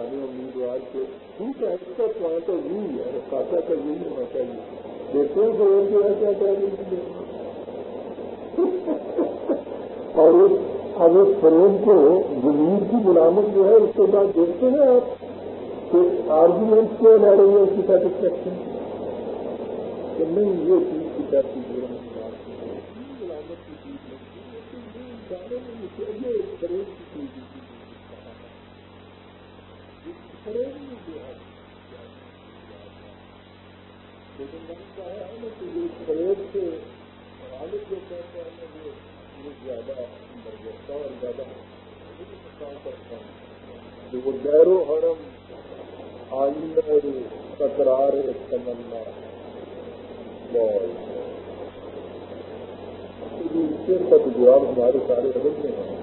امیدوار کے ٹھیک ہے اس کا پوائنٹ یہی ہے کاٹا کا یہی ہونا چاہیے۔ دیکھتے ہیں کہ جو ہے کیا کہہ رہی اور اب اس فروغ کو زمین کی ملامت جو ہے، اس کے بعد دیکھتے ہیں آپ کہ آرگومنٹ کیا لے رہی ہے اس کی سیٹسفیکشن کہ نہیں، یہ چیز کی کرتی ہے۔ ملامت کی چیز نہیں یہ فروغ کی چیز ہے۔ لیکن میں نے کہا ہے نا کہ یہ جو کہتے ہیں وہ یہ زیادہ اور زیادہ کام کرتا ہوں جو وہ و حرم آئندہ تکرار تمنا اس کا جواب ہمارے سارے عدم میں ہیں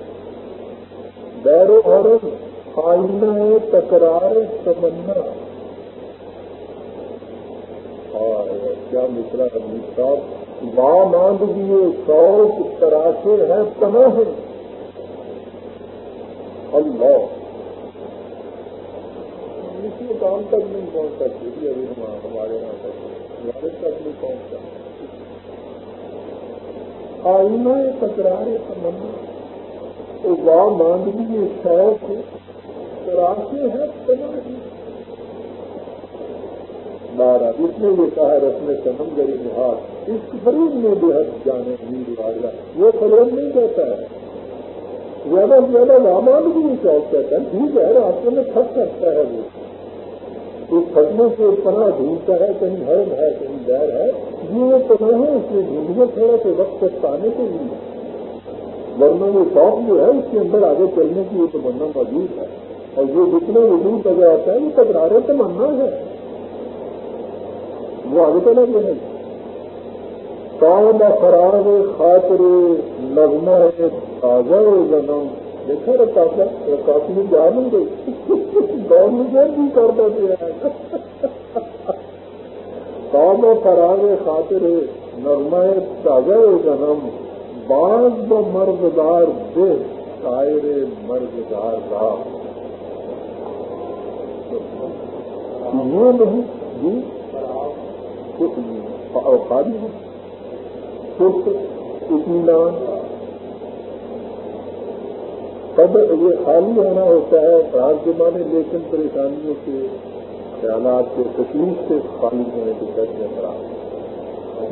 گیر و حرم آئینہ تکرار تمنا۔ کیا مشرا حمید صاحب؟ ماں مانگ دیے شوق تراشے ہیں تمام اللہ۔ اسی کام تک نہیں پہنچ سکتے جی، ابھی ہمارے یہاں تک ہمارے تک نہیں پہنچ سکتے۔ آئینہ تکرار تمنا۔ تو ماں مانگ دیے شوق تراشے ہیں تمام بارہ جس نے یہ کہا رسم سمندری محاذ اس فریب میں بے حد جانے نہیں راجا وہ فروغ نہیں کہتا ہے۔ زیادہ سے زیادہ رامان بھی نہیں چوک کہتا ہے ٹھیک ہے راستے میں تھک سکتا ہے وہ۔ اس تھکنے سے پناہ ڈھونڈتا ہے، کہیں ہرم ہے، کہیں دیر ہے، یہ پناہ ہے اس میں ڈھونڈنے تھوڑا سے وقت تک پانے کے لیے۔ ورنہ وہ شوق جو ہے، اس کے اندر آگے چلنے کی یہ تمنا موجود ہے۔ اور یہ جتنے وجود نظر آتا ہے یہ تکرارے تمنا ہے۔ وہ آگے چلا گیا ہے۔ کام فراغ خاطر نغمہ ہے تازہ جنم دیکھا رکھا تھا کافی جا نہیں گئی۔ دور مجھے بھی کرتا دیا کام فراغ خاطر نغمہ تازہ جنم بعض ب مرغدار دے شاعر یہ نہیں جی خالی ہے سست، اطمینان۔ سب یہ خالی ہونا ہوتا ہے رات زمانے لیکن پریشانیوں کے خیالات کے، تکلیف سے خالی ہونے کے کہتے ہیں خراب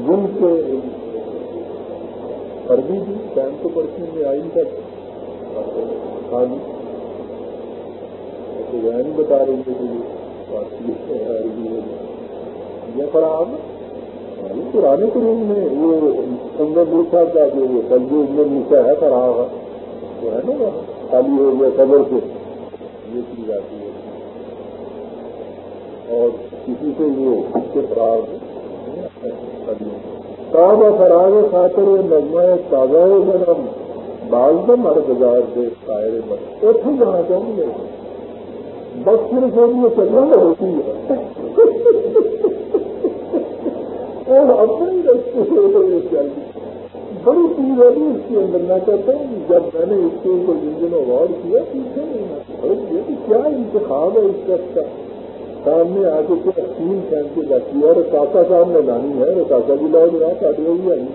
جن سے عربی بھی ٹائم تو پڑتی میں آئی تک خالی۔ تو نہیں بتا رہی ہے کہ خراب پرانے قریب میں وہ اندر دوسرا کا جو وہ سبزی اندر نیچا ہے کرا خراب وہ ہے نا خالی ہو گیا قبر سے یہ چیز آتی ہے اور کسی سے وہ اس سے خراب کام خراب خاطر نغمہ تازہ گرم بعض دم ہر بازار سے شاعر بس اتنے جانا چاہوں گے بس صرف وہ چلنا ہوتی ہے۔ اور اپنے رستے سے چاہیے بڑی چیز ہے اس کے اندر میں کہتا ہوں، جب میں نے اس کے اوپر جن دنوں غور کیا پیچھے نہیں کہ کیا انتخاب ہے اس وقت کا؟ سامنے آ کے کیا تین پہن کے بیٹھی ہے، اور کاکا صاحب میں لانی ہے اور کاکا بھی جی لاؤ رہا کاٹے ہوئی آئی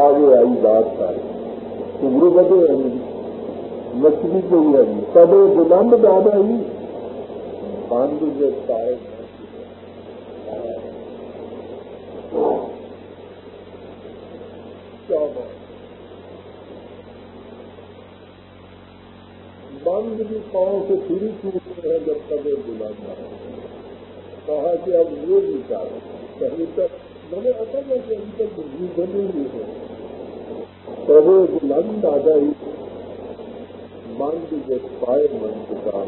آگے آئی بات ساری۔ گرو بدے آئی مچھلی کو ہی آئی بلند دادا آئی۔ خان بھی جو صاحب بند بھی پاؤں سے پھری چوٹتے ہیں جب تک وہ بلانا کہا کہ اب وہ بھی چاہے کہیں تک میں نے ایسا کہ ابھی تک بنے نہیں ہے کبھی بلند آ جائی بند جب پائے من چکا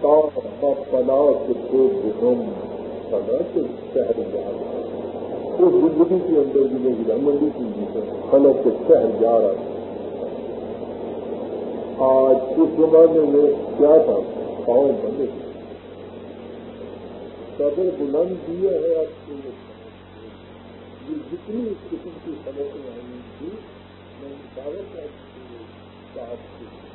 تا پلا سے دو دنوں سدا سے شہر جا رہا اس زندگی کے اندر بھی لوگ منڈی کی خلق کے شہر جا رہا آج اس زمانے میں کیا تھا؟ پاؤں بندے۔ قدر بلند دیا ہے آپ کو یہ جتنی اس قسم کی خبریں آئی تھی میں دعوت صاحب کے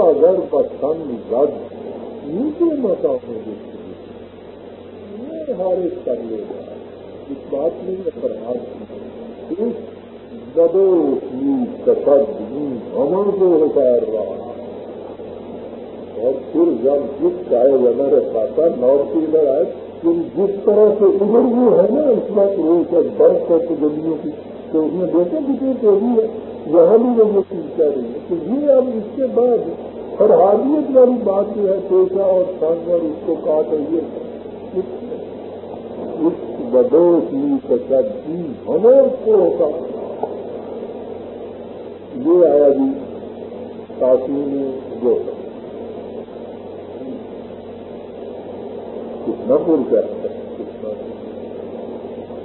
اگر پسند رد نیچے متا میں دیکھتے یہ ہر ایک کر لے گا اس بات میں اگر آج اس بدو کی کسد ہمر کو اتار رہا اور پھر جب جس چاہے وہ میرے نارتھ ادھر آئے پھر جس طرح سے ادھر بھی ہے نا، اس وقت روز برف ہے تو گلیوں کی تو اس میں دیکھے بھی تو بھی ہے، وہاں بھی وہ یہ چیز کہہ رہی ہے۔ تو یہ اب اس کے بعد فرحادیت والی بات جو ہے، پیشہ اور سنگ اور اس کو کاٹ رہی ہے۔ اس بدو کی سچ کی ہمیں کو ہوتا یہ آیا جی کاشی میں جو کتنا پور کیا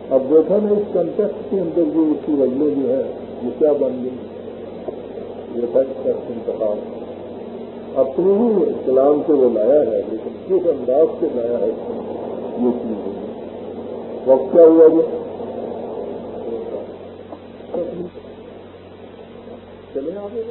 اب دیکھا نا اس کنٹیکٹ کے اندر جو اس کی وجہ جو ہے یہ کیا بن گئی یہ تک کا انتخاب اپنے ہی کلام سے وہ لایا ہے لیکن کس انداز سے لایا ہے یہ وقت کیا ہوا یہ چلے آگے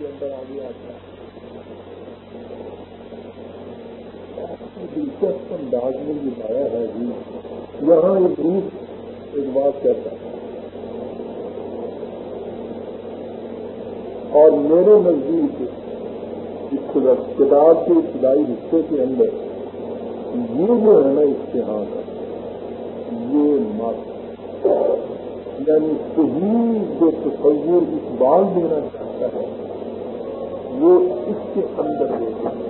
اندر آگے آتا ہے دلچسپ انداز میں بتایا ہے جی یہاں ایک روس ایک بات کہتا ہے اور میرے نزدیک اس کتاب کے ابتدائی حصے کے اندر یہ جو ہے نا اشتہار یہ مت یعنی صحیح جو تصور اقبال دینا چاہتا ہے، وہ اس کے اندر دیکھتا ہے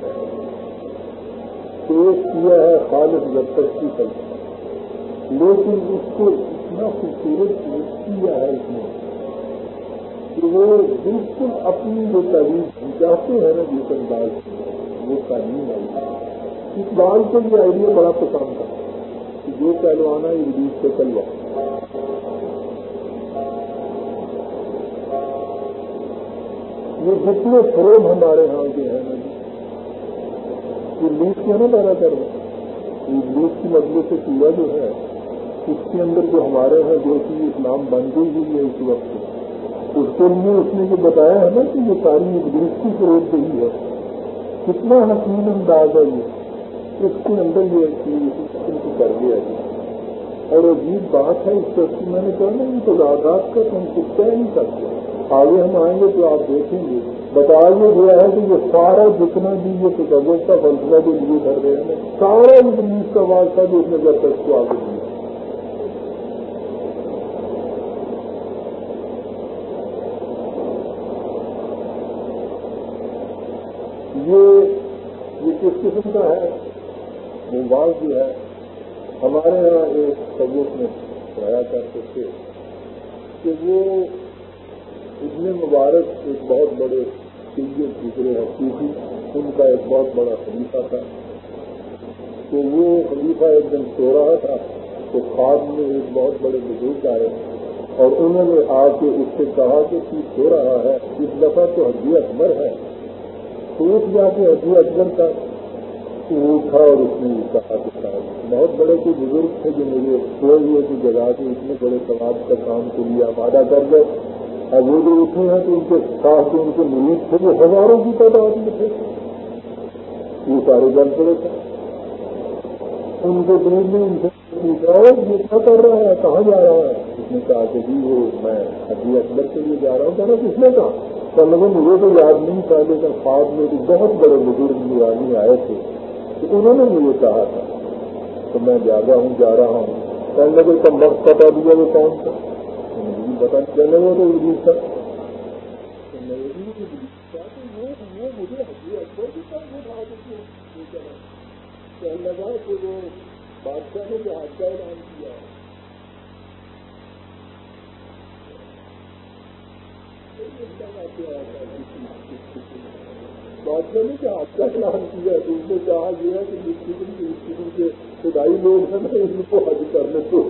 پیش کیا ہے خالد جب کی فلسفہ لیکن اس کو اتنا خوبصورت پیش کیا ہے اس نے کہ وہ بالکل اپنی جو تعلیم چاہتے ہیں نا جس انداز سے، وہ تعلیم آئی اس بال کو بھی آئیڈیا بڑا پسند تھا کہ جو پہلوانا ہے ریلیز سے کلوا یہ جتنے فروغ ہمارے ہاں کے ہیں نا جی۔ یہ کیوں نہ پیدا کر رہے یہ لیس کی مجلے سے پورا جو ہے۔ اس کے اندر جو ہمارے ہیں، جو کہ اسلام بن گئی ہوئی ہے اس وقت اس کے لیے اس نے یہ بتایا ہے نا کہ یہ ساری ایک درستی فروغ گئی ہے۔ کتنا حسین انداز ہے یہ۔ اس کے اندر یہ چیز کر دیا ہے۔ اور عجیب بات ہے، اس وقت میں نے کہا نا، ان کو آزاد کا ہم کچھ کہہ نہیں سکتے۔ آگے ہم آئیں گے تو آپ دیکھیں گے۔ بتایا گیا ہے کہ یہ سارا جتنا بھی یہ تصور کا فلسفہ جو لیے کر رہے ہیں، سارا انگلش کا واسطہ جو اس نے جب تک کو آگے دیا یہ یہ کس قسم کا ہے وہ جو ہے۔ ہمارے یہاں ایک سبوت میں پڑھایا کرتے تھے کہ وہ اتنے مبارک ایک بہت بڑے سیریس گزرے ہیں صوفی ان کا ایک بہت بڑا خلیفہ تھا۔ تو وہ خلیفہ ایک دن سو رہا تھا، تو خواب میں ایک بہت بڑے بزرگ آئے اور انہوں نے آ کے اس سے کہا کہ ٹھیک سو رہا ہے، اس دفعہ تو حجی اکبر ہے۔ تو اس جا کے حجی اکبر کا وہ اٹھا اور اس نے کہا کہ بہت بڑے کوئی بزرگ تھے جو میرے سوئے ہوئے کی جگہ کے اتنے بڑے سواب کا کام کے لیے آبادہ کر گئے۔ اب وہ جو اٹھے ہیں تو ان کے ساتھ جو ان کے مریض تھے، وہ ہزاروں کی تعداد میں تھے۔ یہ سارے جل پڑے تھے۔ ان کے دل میں ان سے پوچھا یہ کیا کر رہا ہے؟ کہاں جا رہا ہے؟ اس نے کہا کہ جی وہ میں حجی اکبر کے لیے جا رہا ہوں۔ کہنا کس نے کہا؟ لوگوں مجھے تو یاد نہیں تھا لیکن خواب میں بہت بڑے بزرگ نورانی آئے تھے۔ تو انہوں نے مجھے کہا تھا۔ تو میں جاگا ہوں، جا رہا ہوں۔ کہنے لگے اس وقت پتا دیا وہ کون سا مجھے بھی پتا کہنے لگے تو ابلیس تھا۔ بادشاہ نے جو حادثہ اعلان کیا بادشاہ نے کیا اچھا کلام کیا تو اس نے کہا یہ ہے کہ جس قسم کے اس قسم کے خدائی لوگ ہیں نا ان کو حج کرنے کو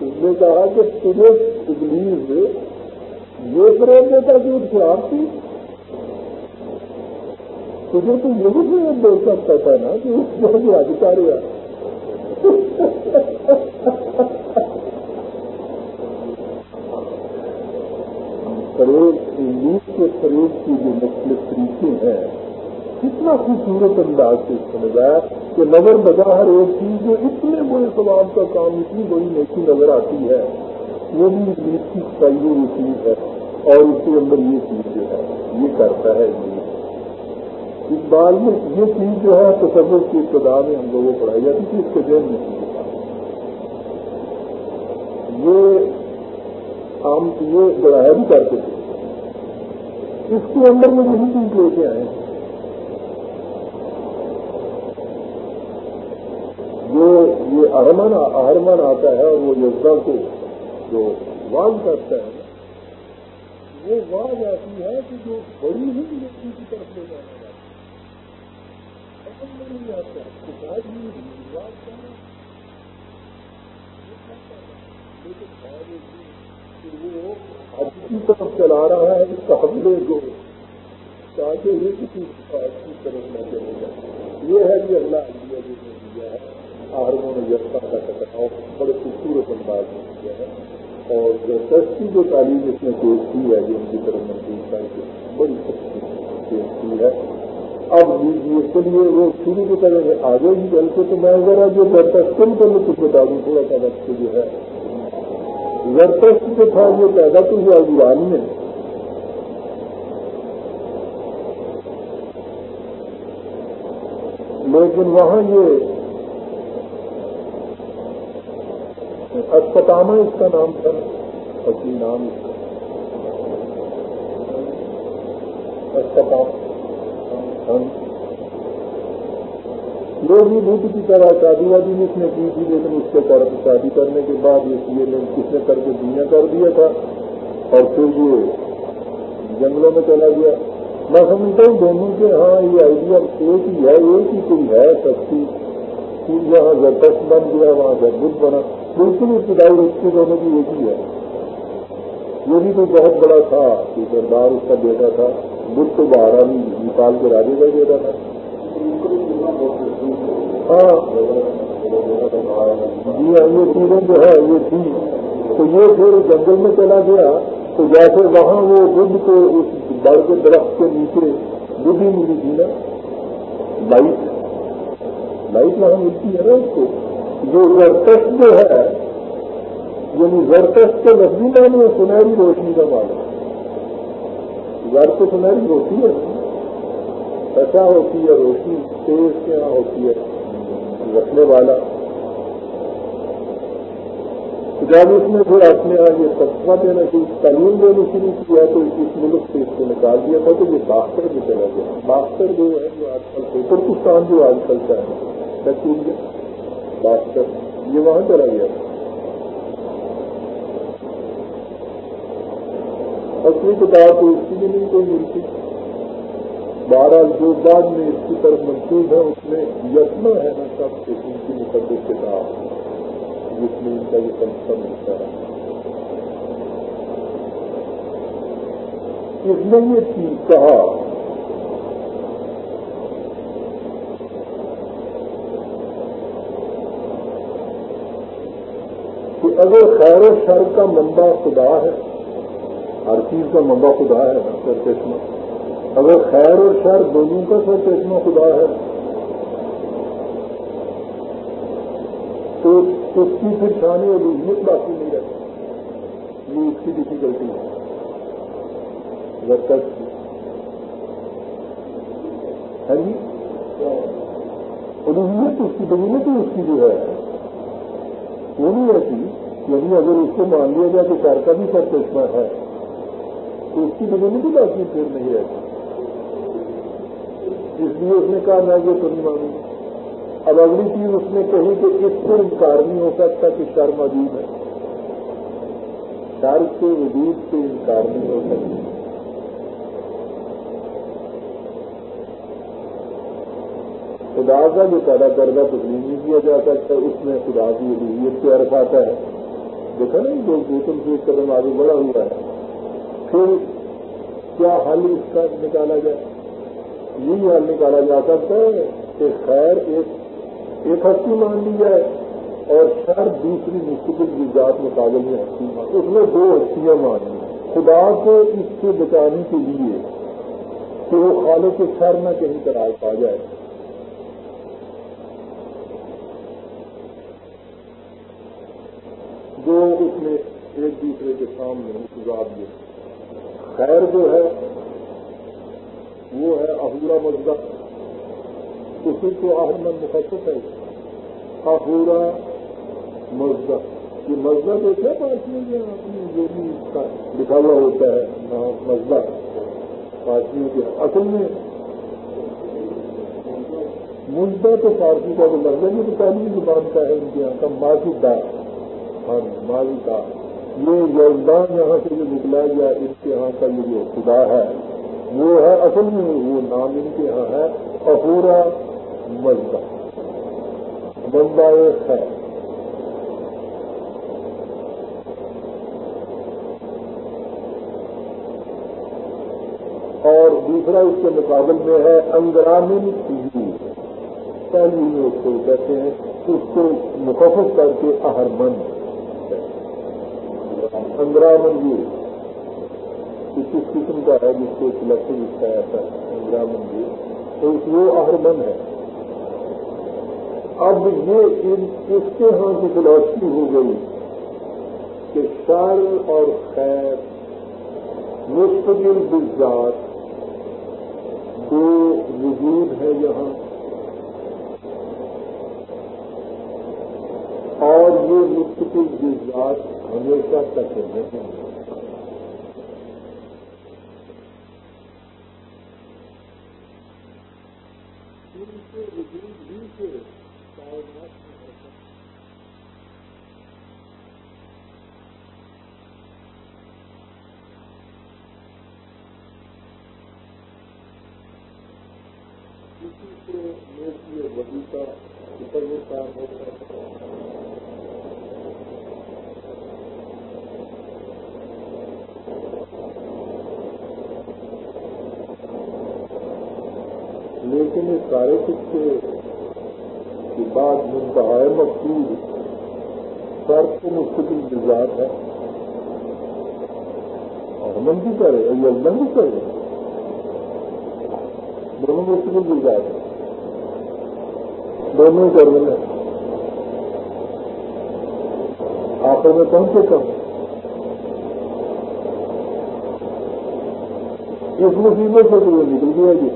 اس نے کہا کہ تجھے ابلیز یہ فروغ دیتا کہ اس خراب تھی تجھے تو یہ بھی بول سکتا تھا نا کہ اس کو حج کر رہا انگلش کے کی جو مختلف طریقے ہیں، کتنا خوبصورت انداز سے سمجھایا کہ نظر بظاہر ایک چیز جو اتنے بڑے سوال کا کام، اتنی بڑی نیکی نظر آتی ہے، وہ بھی انگلش کی سائی چیز ہے اور اس کے اندر یہ چیز جو ہے، یہ کرتا ہے انگلش اس بار میں یہ چیز جو ہے، تصور کی ابتدا میں ہم لوگوں کو پڑھائی جاتی تھی، اس کے ذہن میں چیز یہ ہم یہ بڑھایا بھی کرتے تھے۔ اس کے اندر میں یہی چیز لے کے آئے جو یہ ارمن اہرمن آتا ہے اور وہ یوگا کو جو واض کرتا ہے، وہ واض ایسی ہے کہ جو بڑی ہی ویکتی کی طرف لے جانا نہیں آتا جی شکایت لیکن وہ کی طرف چلا رہا ہے اس کا حملے کو تاکہ یہ کسی کی طرف نہ چلے جائے۔ یہ ہے کہ اگلا آئیڈیا جو نے دیا ہے۔ آرموں نے یستا کا ٹکراؤ بڑے خوبصورت انداز میں کیا ہے۔ اور جو سستی جو تعلیم اس نے پیش کی ہے، جو ان کی طرف منظور کر کے بڑی سستی پیش کی ہے۔ اب یہ چلیے وہ شروع کو کریں گے آگے بھی چل کے تو میں ذرا جو کرتا کم کرنے کچھ بتا دوں، تھوڑا سا وقت جو ہے زرتشت جو تھا یہ پیدا تو ہوا ایران میں لیکن وہاں یہ اسپتامہ اس کا نام تھا، اسی نام اس کا۔ اسپتام ہاں۔ لوگ بھی بدھ کی طرح شادی وادی اس نے کی تھی، لیکن اس کے طرف شادی کرنے کے بعد یہ یہ کس نے کر کے دنیا کر دیا تھا؟ اور پھر یہ جنگلوں میں چلا گیا۔ میں سمجھتا ہوں دونوں کے ہاں یہ آئیڈیا ایک ہی ہے، ایک ہی کوئی ہے سستی یہاں زبردست بن گیا، وہاں بدھ بنا۔ بالکل ابتدائی رشتے دونوں کی ایک ہی ہے۔ یہ بھی کوئی بہت بڑا تھا کہ سردار اس کا بیٹا تھا۔ بدھ تو باہر نکال کے راجے کا بیٹا تھا۔ یہ چیزیں جو ہے، یہ تھی۔ تو یہ پھر جنگل میں چلا گیا۔ تو جیسے وہاں وہ دودھ کو اس بڑھ کے درخت کے نیچے دودھ ہی ملی تھی نا۔ لائٹ۔ لائٹ وہاں ملتی ہے نا اس کو۔ جو زرتش جو ہے یعنی زرتش کے لفظی میں سنہری روشنی کا مانا۔ زر تو سنہری روشنی ہے۔ ایسا ہوتی ہے روشنی تیز کیا ہوتی ہے، رکھنے والا۔ جب اس نے پھر اپنے یہاں یہ سبقہ دینا کی تعلیم دینا شروع کیا تو اس ملک سے اس کو نکال دیا تھا۔ تو یہ باختر بھی چلا گیا باختر جو ہے جو آج کل ترکستان جو آج کل کا ہے۔ باختر، یہ وہاں چلا گیا۔ اصلی کتاب تو اس کی بھی نہیں، کوئی ملتی بارہ جو بعد میں اس کی طرف منسوخ ہے، اس میں یتنا ہے نا سب سے ان کی مقدس کتاب، جس میں ان کا یہ فلسفہ ملتا ہے۔ اس نے یہ چیز کہا، کہ اگر خیر و شر کا منبع خدا ہے، ہر چیز کا منبع خدا ہے نا سر چشمہ اگر خیر اور شر دونوں کا سر چشمہ خدا ہے۔ تو اس کی پھر چھانے اور اہمیت باقی نہیں رہتی۔ یہ اس کی ڈفیکلٹی ہے جب تک ہے جی؟ اس کی ڈومینٹی اس کی جو ہے۔ وہ نہیں رہتی یعنی اگر اس کو مان لیا جائے کہ شہر کا بھی سر چشمہ ہے۔ تو اس کی ڈومینٹی باقی پھر نہیں رہتی۔ اس لیے اس نے کہا، میں یہ تو نہیں مانوں اب اگلی چیز اس نے کہی کہ اس سے انکار نہیں ہو سکتا کہ شر موجود ہے۔ شر کے وجود سے انکار نہیں ہو سکتی خدا کا جو پیدا کردہ تسلیم نہیں کیا جا سکتا، اس میں خدا کی وجوہیت سے عرف آتا ہے۔ دیکھا نا جو گوتم سے ایک قدم آگے بڑا ہوا ہے۔ پھر کیا حل اس کا نکالا جائے یہی حل نکالا جا سکتا ہے کہ خیر ایک ایک ہستی مان لی جائے اور شر دوسری مستقل جزات مقابل میں ہستی اس میں دو ہستیاں مان لی خدا کو اس سے بچانے کے لیے کہ وہ خالوں کے شر نہ کہیں طرح پا جائے۔ جو اس نے ایک دوسرے کے سامنے انتظار دیا خیر جو ہے وہ ہے اہورا مزدہ اسی کو احمد مخصص ہے۔ اہورا مزدہ یہ مزدہ تو کیا پارٹیوں میں اپنی جو بھی لکھا ہوا ہوتا ہے مزدہ پارٹیوں کے اصل میں مزدہ تو فارسی کا جو لفظ ہے تو پہلی زبان کا ہے ان کے یہاں کا ماضی دار ہاں ماضی کا۔ یہ یوگدان یہاں سے جو نکلا یا ان کے یہاں کا یہ جو خدا ہے۔ وہ ہے اصل میں وہ نام ان کے یہاں ہے افورا مزدہ۔ بندہ ہے اور دوسرا اس کے مقابل میں ہے انگرامن پہلی میں اس کو کہتے ہیں، اس کو مخفف کر کے اہرمن اندرا منجور کس قسم کا ہے جس کو سلیکشن اس کا ایسا اندرا منجور تو وہ اہرمن ہے۔ اب یہ اس کے ہاں کی فلاسفی ہو گئی کہ شر اور خیر مستقل بزاد دو وجود ہے یہاں۔ اور یہ مستقل جذبات ہمیشہ تک نہیں کسی سے میرے وزی کا کتنے کام ہوتا ہے لیکن اس سارے قصے کے بعد منتہا مقصود فرق کو مستقل مزاج ہے۔ اور من بھی کرے اور یزمن بھی کرے دونوں مستقل مزاج ہے دونوں کرنے میں آخر میں کم سے کم اس مصیبت سے تو وہ نکل گیا جی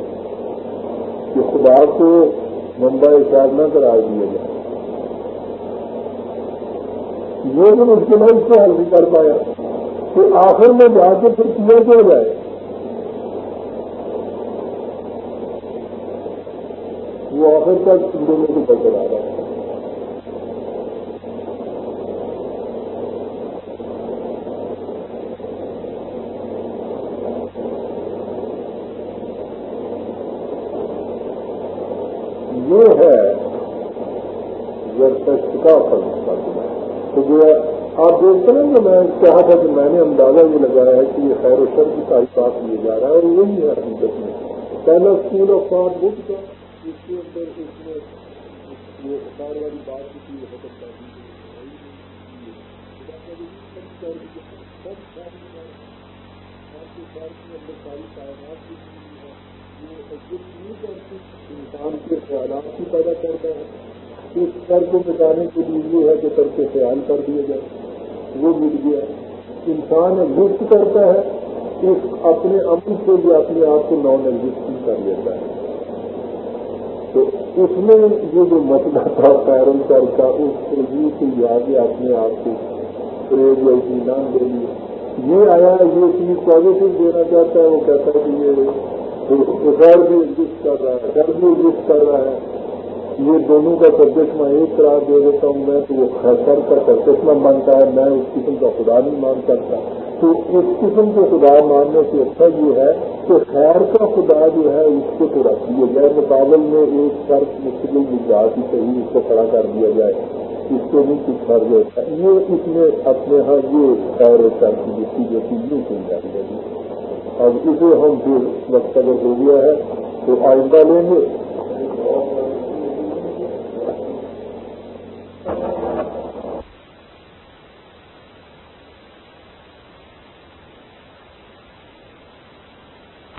کہ خدا کو ممبئی اشار نہ کرا دیا جائے وہ بھی مشکل ہے اس کو حل نہیں کر پایا۔ کہ آخر میں جا کے پھر کیا کیا جائے؟ وہ آخر تک دونوں کو بچر آ رہا ہے یہ ہے کا تو جو آپ دیکھتے میں کہا تھا کہ میں نے اندازہ یہ لگایا ہے کہ یہ خیر و شر کی ساری بات لیے جا رہا ہے اور وہی ہے حقیقت میں۔ پہلا اسکول آف تھاٹ بک کا جس کے اندر اس میں یہ خیر والی بات کی تھی کر انسان کے خیالات کی پیدا کرتا ہے۔ اس سر کو مٹانے کے لیے یہ ہے کہ سر کے خیال کر دیا جائے وہ مل گیا۔ انسان لطف کرتا ہے اس اپنے عمل سے بھی اپنے آپ کو نان ایگزٹنگ کر لیتا ہے۔ تو اس میں یہ جو مسئلہ تھا پیرن کر کا، اس کو یہ کہ اپنے آپ کو فریج یا اطمینان دے لیے۔ یہ آیا، یہ چیز پازیٹو دینا چاہتا ہے، وہ کہتا ہے کہ یہ غیر بھی ایگزٹ کر رہا ہے ڈر بھی ایگزٹ کر رہا ہے۔ یہ دونوں کا ترجمہ ایک قرار دے دیتا ہوں میں تو وہ خیسر کا ترجمہ مانتا ہے، میں اس قسم کا خدا نہیں مان سکتا۔ تو اس قسم کے خدا ماننے سے اچھا یہ ہے کہ خیر کا خدا جو ہے، اس کو تو رکھ جائے۔ مقابل میں ایک فرق مستقل گجرات ہی صحیح اس کو کھڑا کر دیا جائے۔ اس کو نہیں کچھ فرض ہوتا یہ اس میں اپنے ہاں یہ خیر کر کی جس جو چیز نہیں سن جاتی ہے۔ اب اسے ہم پھر وقت اگر ہو گیا ہے تو آئندہ لیں گے۔